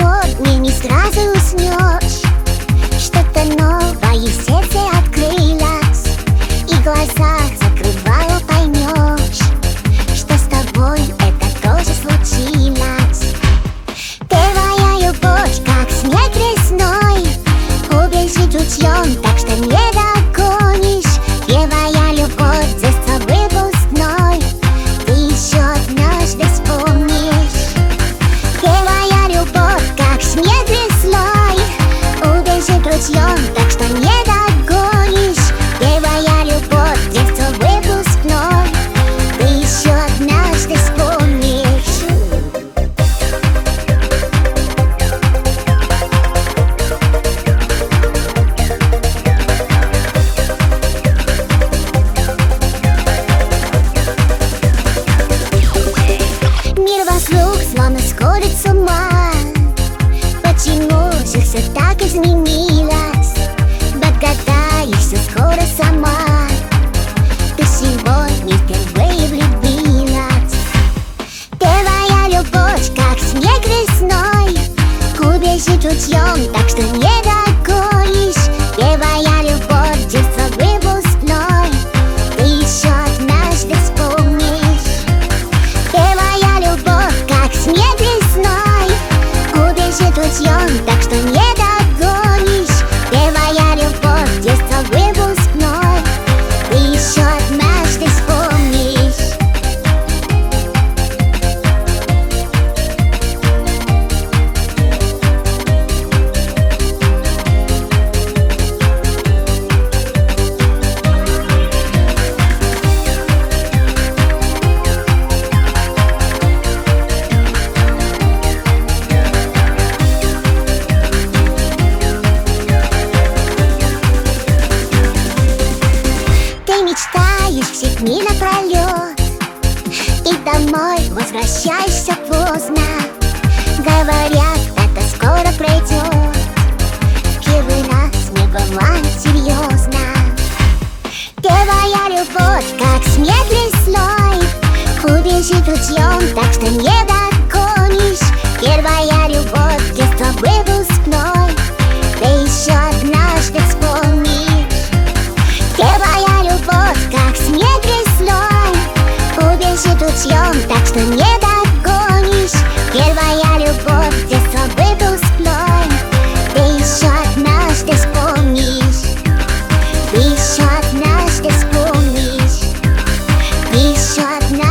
сегодня не сразу уснешь. Что-то новое в сердце открылось И в глазах закрывала поймешь Что с тобой это тоже случилось. Первая любовь, как снег весной Убежит ручьем, словно сходит с ума. Почему же все так изменилось? Догадаешься скоро сама. Ты сегодня впервые влюбилась. Первая любовь, как снег весной. Убежит ручьем, так что не догонишь Убежит ручьем, напролет И домой возвращаешься поздно. Говорят, это скоро пройдет Первый раз не бывает серьезно. Первая любовь, как снег весной Убежит ручьем, так что не Еще одна